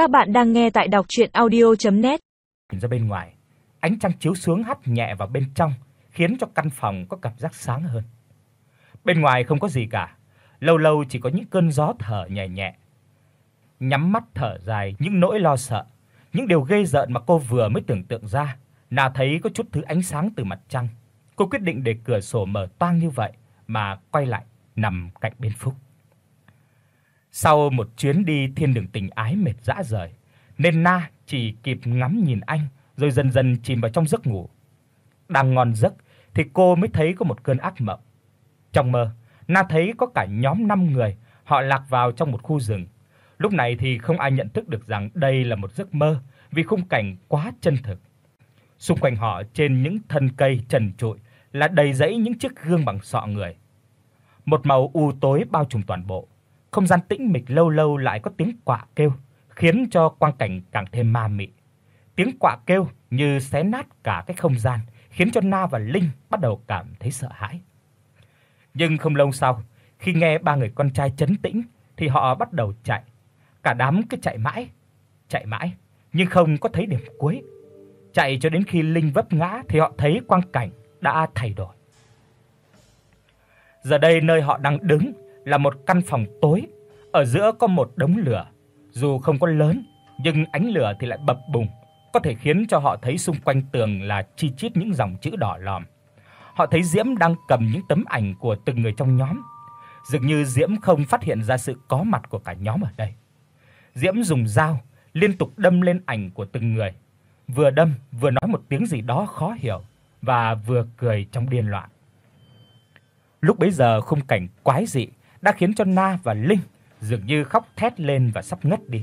Các bạn đang nghe tại đọc audio net Ra bên ngoài, ánh trăng chiếu xuống hắt nhẹ vào bên trong, khiến cho căn phòng có cảm giác sáng hơn. Bên ngoài không có gì cả, lâu lâu chỉ có những cơn gió thở nhẹ nhẹ. Nhắm mắt thở dài những nỗi lo sợ, những điều ghê rợn mà cô vừa mới tưởng tượng ra, là thấy có chút thứ ánh sáng từ mặt trăng. Cô quyết định để cửa sổ mở toang như vậy mà quay lại nằm cạnh bên Phúc. Sau một chuyến đi thiên đường tình ái mệt dã rời, nên Na chỉ kịp ngắm nhìn anh rồi dần dần chìm vào trong giấc ngủ. Đang ngon giấc thì cô mới thấy có một cơn ác mộng. Trong mơ, Na thấy có cả nhóm 5 người, họ lạc vào trong một khu rừng. Lúc này thì không ai nhận thức được rằng đây là một giấc mơ vì khung cảnh quá chân thực. Xung quanh họ trên những thân cây trần trụi là đầy rẫy những chiếc gương bằng sọ người. Một màu u tối bao trùm toàn bộ. Không gian tĩnh mịch lâu lâu lại có tiếng quạ kêu, khiến cho quang cảnh càng thêm ma mị. Tiếng quạ kêu như xé nát cả cái không gian, khiến cho Na và Linh bắt đầu cảm thấy sợ hãi. Nhưng không lâu sau, khi nghe ba người con trai trấn tĩnh thì họ bắt đầu chạy. Cả đám cứ chạy mãi, chạy mãi nhưng không có thấy điểm cuối. Chạy cho đến khi Linh vấp ngã thì họ thấy quang cảnh đã thay đổi. Giờ đây nơi họ đang đứng là một căn phòng tối, ở giữa có một đống lửa, dù không có lớn, nhưng ánh lửa thì lại bập bùng, có thể khiến cho họ thấy xung quanh tường là chi chít những dòng chữ đỏ lòm. Họ thấy Diễm đang cầm những tấm ảnh của từng người trong nhóm. Dường như Diễm không phát hiện ra sự có mặt của cả nhóm ở đây. Diễm dùng dao liên tục đâm lên ảnh của từng người, vừa đâm vừa nói một tiếng gì đó khó hiểu và vừa cười trong điên loạn. Lúc bấy giờ khung cảnh quái dị đã khiến cho Na và Linh dường như khóc thét lên và sắp ngất đi.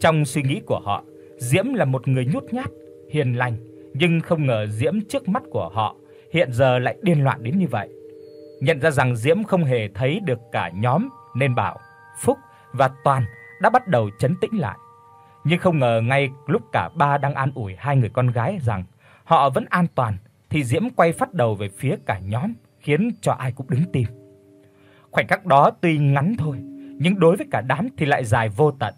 Trong suy nghĩ của họ, Diễm là một người nhút nhát, hiền lành, nhưng không ngờ Diễm trước mắt của họ hiện giờ lại điên loạn đến như vậy. Nhận ra rằng Diễm không hề thấy được cả nhóm nên bảo Phúc và Toàn đã bắt đầu chấn tĩnh lại. Nhưng không ngờ ngay lúc cả ba đang an ủi hai người con gái rằng họ vẫn an toàn thì Diễm quay phát đầu về phía cả nhóm, khiến cho ai cũng đứng tim. Khoảnh khắc đó tuy ngắn thôi, nhưng đối với cả đám thì lại dài vô tận.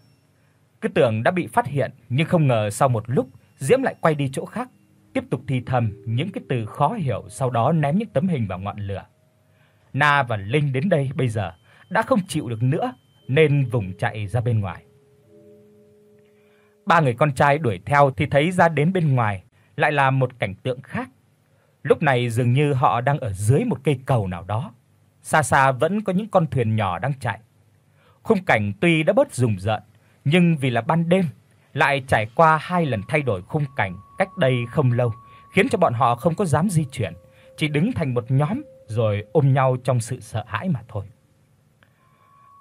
Cứ tưởng đã bị phát hiện, nhưng không ngờ sau một lúc, Diễm lại quay đi chỗ khác, tiếp tục thì thầm những cái từ khó hiểu, sau đó ném những tấm hình vào ngọn lửa. Na và Linh đến đây bây giờ đã không chịu được nữa nên vùng chạy ra bên ngoài. Ba người con trai đuổi theo thì thấy ra đến bên ngoài lại là một cảnh tượng khác. Lúc này dường như họ đang ở dưới một cây cầu nào đó. Xa xa vẫn có những con thuyền nhỏ đang chạy. Khung cảnh tuy đã bớt rùng rợn, nhưng vì là ban đêm, lại trải qua hai lần thay đổi khung cảnh cách đây không lâu, khiến cho bọn họ không có dám di chuyển, chỉ đứng thành một nhóm rồi ôm nhau trong sự sợ hãi mà thôi.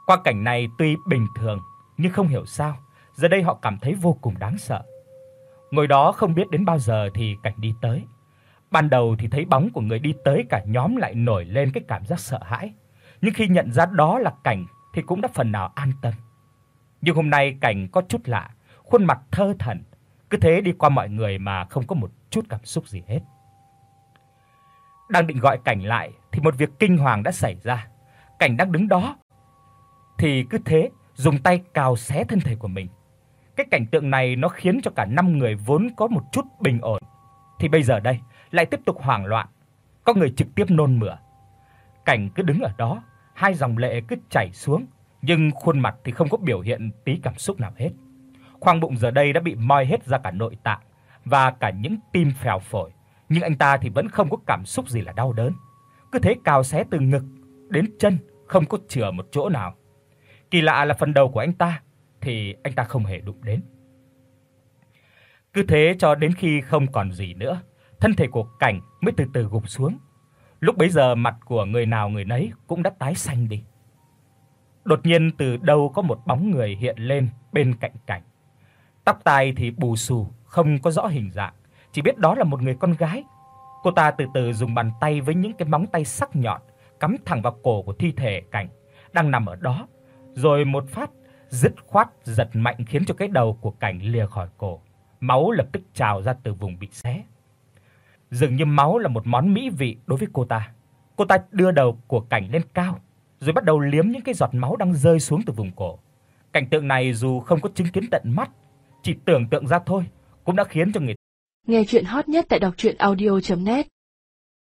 Qua cảnh này tuy bình thường, nhưng không hiểu sao, giờ đây họ cảm thấy vô cùng đáng sợ. Ngồi đó không biết đến bao giờ thì cảnh đi tới. Ban đầu thì thấy bóng của người đi tới cả nhóm lại nổi lên cái cảm giác sợ hãi, nhưng khi nhận ra đó là cảnh thì cũng đã phần nào an tâm. Nhưng hôm nay cảnh có chút lạ, khuôn mặt thơ thẩn, cứ thế đi qua mọi người mà không có một chút cảm xúc gì hết. Đang định gọi cảnh lại thì một việc kinh hoàng đã xảy ra. Cảnh đang đứng đó thì cứ thế dùng tay cào xé thân thể của mình. Cái cảnh tượng này nó khiến cho cả năm người vốn có một chút bình ổn thì bây giờ đây lại tiếp tục hoảng loạn, có người trực tiếp nôn mửa. Cảnh cứ đứng ở đó, hai dòng lệ cứ chảy xuống, nhưng khuôn mặt thì không có biểu hiện tí cảm xúc nào hết. Khoang bụng giờ đây đã bị moi hết ra cả nội tạng và cả những tim phèo phổi, nhưng anh ta thì vẫn không có cảm xúc gì là đau đớn. Cứ thế cào xé từ ngực đến chân, không có chừa một chỗ nào. Kỳ lạ là phần đầu của anh ta thì anh ta không hề đụng đến. Cứ thế cho đến khi không còn gì nữa, thân thể của Cảnh mới từ từ gục xuống. Lúc bấy giờ mặt của người nào người nấy cũng đã tái xanh đi. Đột nhiên từ đâu có một bóng người hiện lên bên cạnh Cảnh. Tóc tai thì bù xù, không có rõ hình dạng, chỉ biết đó là một người con gái. Cô ta từ từ dùng bàn tay với những cái móng tay sắc nhọn cắm thẳng vào cổ của thi thể Cảnh đang nằm ở đó, rồi một phát dứt khoát giật mạnh khiến cho cái đầu của Cảnh lìa khỏi cổ, máu lập tức trào ra từ vùng bị xé. Dường như máu là một món mỹ vị đối với cô ta. Cô ta đưa đầu của Cảnh lên cao, rồi bắt đầu liếm những cái giọt máu đang rơi xuống từ vùng cổ. Cảnh tượng này dù không có chứng kiến tận mắt, chỉ tưởng tượng ra thôi cũng đã khiến cho người Nghe truyện hot nhất tại doctruyenaudio.net